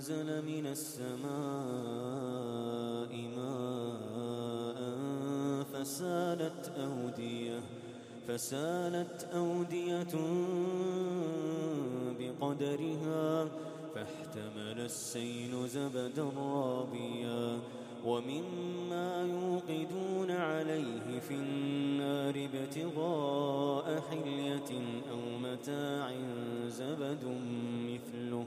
أنزل من السماء ماء فسالت أودية فسالت أودية بقدرها فاحتمل السيل زبدا رابيا ومما يوقدون عليه في النار ابتغاء حلية أو متاع زبد مثله.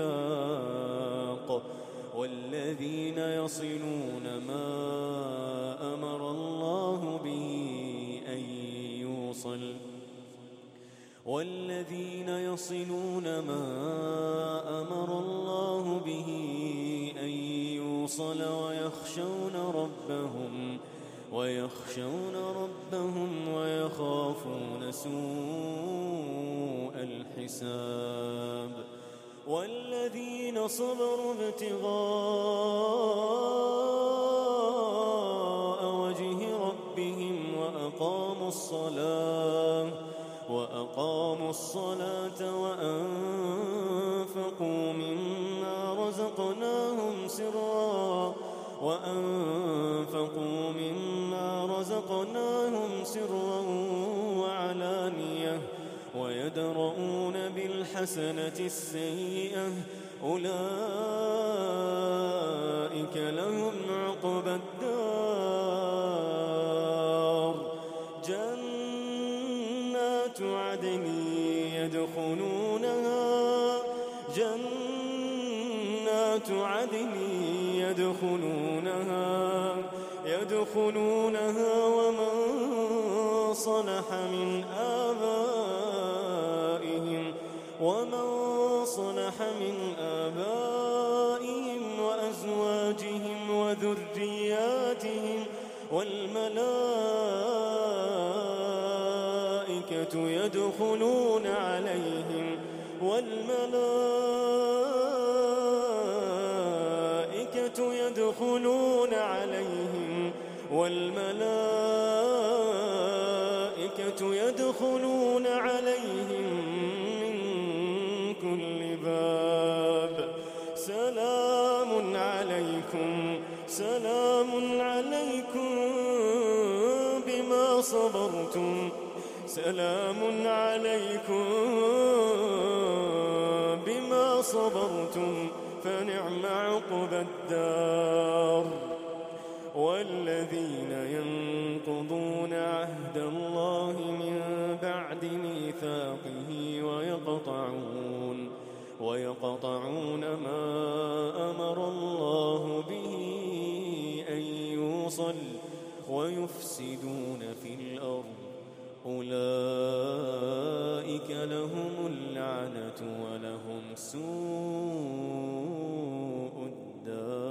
الميثاق والذين يصلون ما أمر الله به أن يوصل والذين يصلون ما أمر الله به أن يوصل ويخشون ربهم ويخشون ربهم ويخافون سوء الحساب والذين صبروا ابتغاء وجه ربهم وأقاموا الصلاة وأقاموا الصلاة وأنفقوا مما رزقناهم سرا وأنفقوا بالحسنة السيئة أولئك لهم عقبى الدار. جنات عدن يدخلونها جنات عدن يدخلونها يدخلونها ومن صلح من آبائهم وأزواجهم وذرياتهم والملائكة يدخلون عليهم والملائكة يدخلون عليهم والملائكة عليكم سلام عليكم بما صبرتم. سلام عليكم بما صبرتم. فنعم عقبى الدار. والذين ينقضون عهد الله من بعد ميثاقه ويقطعون ويقطعون يوصل ويفسدون في الأرض. أولئك لهم اللعنة ولهم سوء الدار.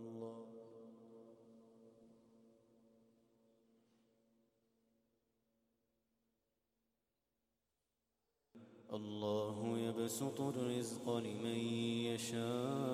الله الله يبسط الرزق لمن يشاء.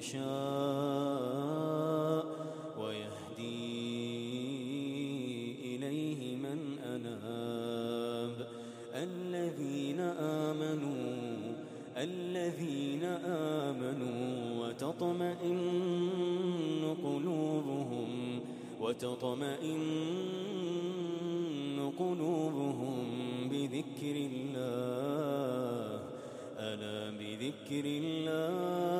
يشاء ويهدي إليه من أناب. الذين آمنوا الذين آمنوا وتطمئن قلوبهم وتطمئن قلوبهم بذكر الله. ألا بذكر الله؟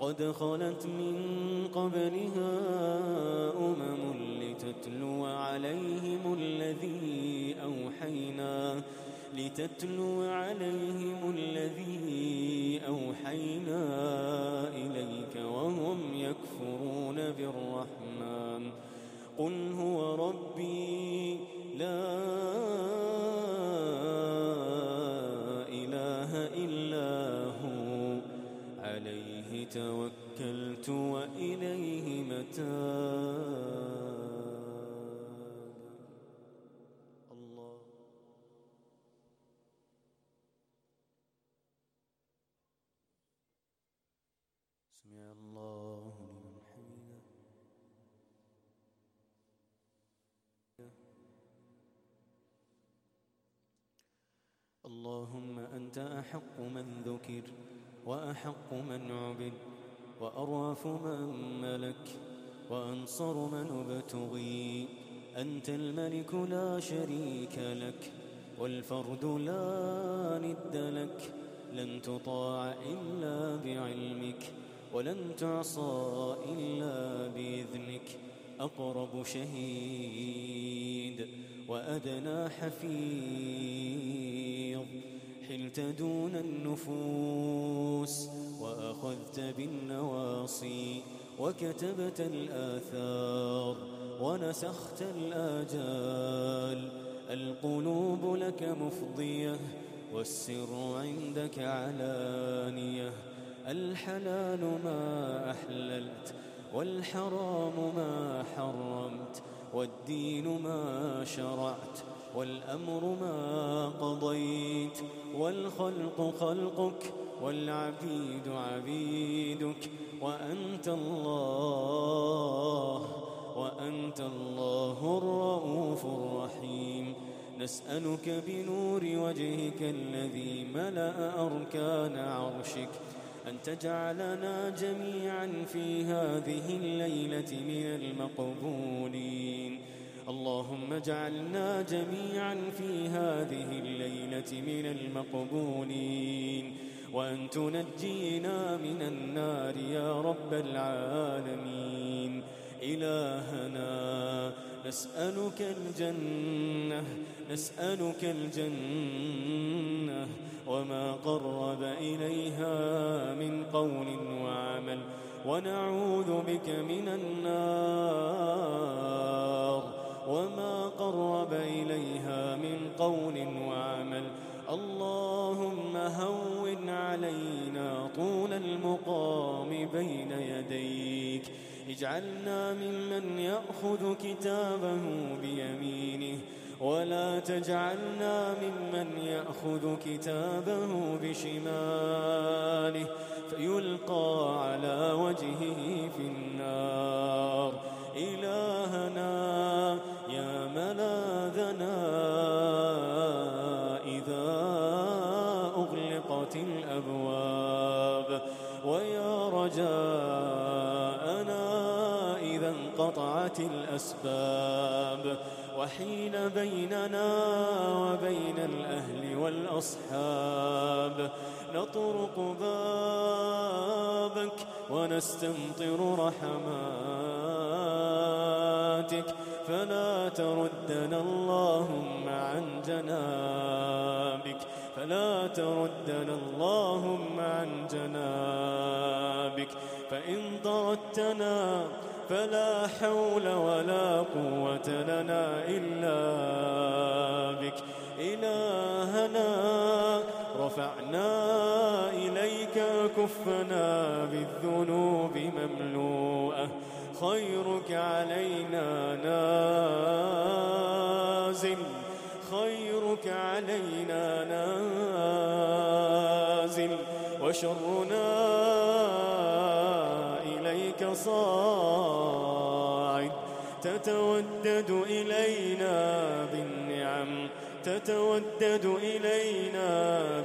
قد خلت من قبلها أمم لتتلو عليهم الذي أوحينا لتتلو عليهم الذي أوحينا إليك وهم يكفرون بالرحمن. قل هو ربي أنت أحق من ذكر وأحق من عبد وأرواف من ملك وأنصر من ابتغي. أنت الملك لا شريك لك والفرد لا ند لك. لن تطاع إلا بعلمك ولن تعصى إلا بإذنك. أقرب شهيد وأدنى حفيظ حلت دون النفوس وأخذت بالنواصي وكتبت الآثار ونسخت الآجال القلوب لك مفضية والسر عندك علانية الحلال ما أحللت والحرام ما حرمت والدين ما شرعت والأمر ما قضيت والخلق خلقك والعبيد عبيدك وأنت الله وأنت الله الرؤوف الرحيم. نسألك بنور وجهك الذي ملأ أركان عرشك أن تجعلنا جميعا في هذه الليلة من المقبولين. اللهم اجعلنا جميعا في هذه الليلة من المقبولين وأن تنجينا من النار يا رب العالمين. إلهنا نسألك الجنة نسألك الجنة وما قرب إليها من قول وعمل ونعوذ بك من النار. وما قرب إليها من قول وعمل اللهم هون علينا طول المقام بين يديك اجعلنا ممن يأخذ كتابه بيمينه ولا تجعلنا ممن يأخذ كتابه بشماله فيلقى على وجهه في النار إلهنا وانفطرت الأبواب. ويا رجاءنا إذا انقطعت الأسباب. وحين بيننا وبين الأهل والأصحاب. نطرق بابك ونستمطر رحماتك. فلا تردنا اللهم عن جنابك فلا تردنا اللهم عن جنابك. فإن طردتنا فلا حول ولا قوة لنا إلا بك. إلهنا رفعنا إليك كفنا بالذنوب مملوءة. خيرك علينا نازل. خيرك علينا نازل وشرنا إليك صاعد. تتودد إلينا بالنعم تتودد إلينا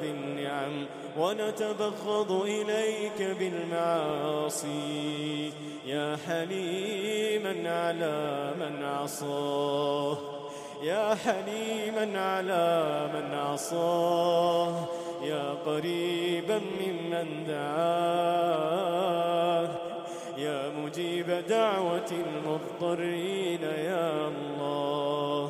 بالنعم ونتبغض إليك بالمعاصي. يا حليما على من عصاه. يا حليما على من عصاه يا قريبا ممن دعاه يا مجيب دعوة المضطرين يا الله.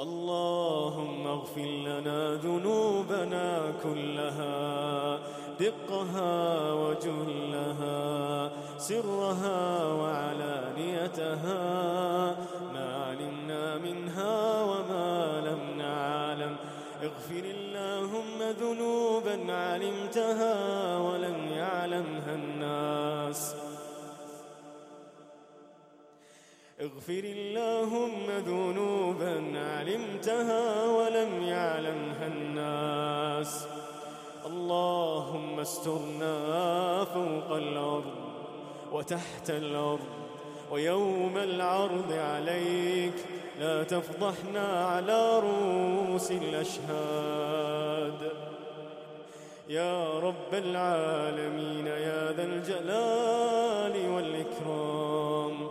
اللهم اغفر لنا ذنوبنا كلها دقها وجلها سرها وعلانيتها ذنوبا علمتها ولم يعلمها الناس. اغفر اللهم ذنوبا علمتها ولم يعلمها الناس. اللهم استرنا فوق الأرض وتحت الأرض ويوم العرض عليك. لا تفضحنا على رؤوس الأشهاد. يا رب العالمين يا ذا الجلال والإكرام.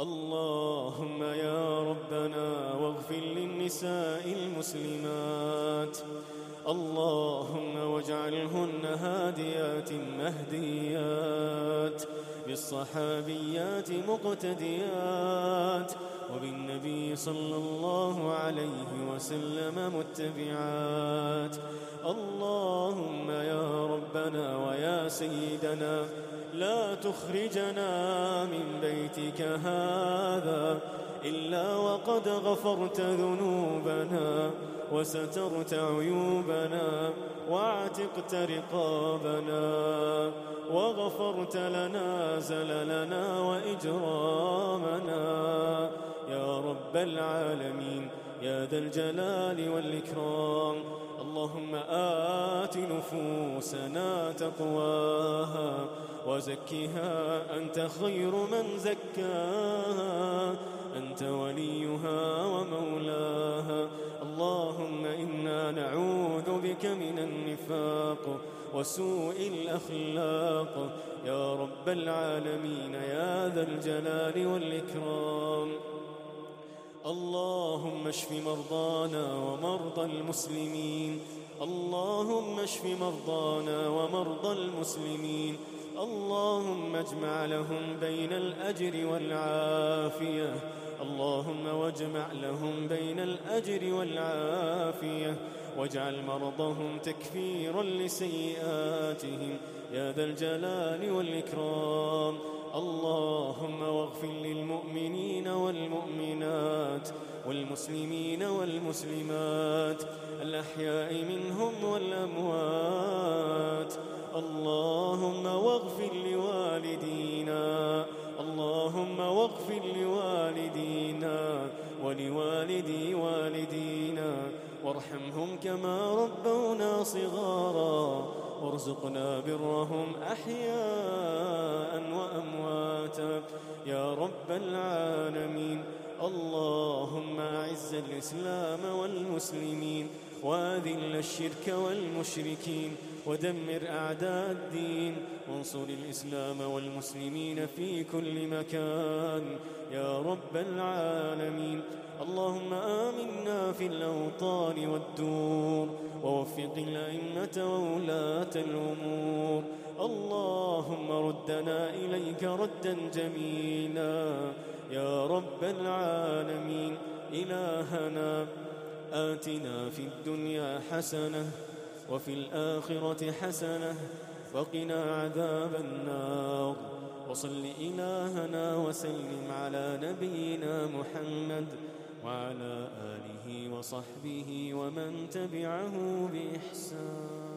اللهم يا ربنا واغفر للنساء المسلمات. اللهم واجعلهن هاديات مهديات بالصحابيات مقتديات. وبالنبي صلى الله عليه وسلم متبعات. اللهم يا ربنا ويا سيدنا لا تخرجنا من بيتك هذا إلا وقد غفرت ذنوبنا وسترت عيوبنا واعتقت رقابنا وغفرت لنا زللنا وإجرامنا. يا رب العالمين يا ذا الجلال والإكرام. اللهم آت نفوسنا تقواها وزكها أنت خير من زكاها أنت وليها ومولاها. اللهم إنا نعوذ بك من النفاق وسوء الأخلاق. يا رب العالمين يا ذا الجلال والإكرام. اللهم اشف مرضانا ومرضى المسلمين. اللهم اشف مرضانا ومرضى المسلمين. اللهم اجمع لهم بين الأجر والعافية. اللهم واجمع لهم بين الأجر والعافية. واجعل مرضهم تكفيرا لسيئاتهم. يا ذا الجلال والإكرام. اللهم واغفر للمؤمنين والمؤمنات والمسلمين والمسلمات الأحياء منهم والأموات. اللهم واغفر لوالدينا اللهم واغفر لوالدينا ولوالدي والدينا. وارحمهم كما ربونا صغارا. وارزقنا برهم أحياء. رب العالمين. اللهم أعز الإسلام والمسلمين وأذل الشرك والمشركين ودمر أعداء الدين. وانصر الإسلام والمسلمين في كل مكان. يا رب العالمين. اللهم آمنا في الأوطان والدور ووفق الأئمة وولاة الأمور. اللهم ردنا إليك ردا جميلا. يا رب العالمين إلهنا آتنا في الدنيا حسنة وفي الآخرة حسنة وقنا عذاب النار. وصل إلهنا وسلم على نبينا محمد وعلى آله وصحبه ومن تبعه بإحسان.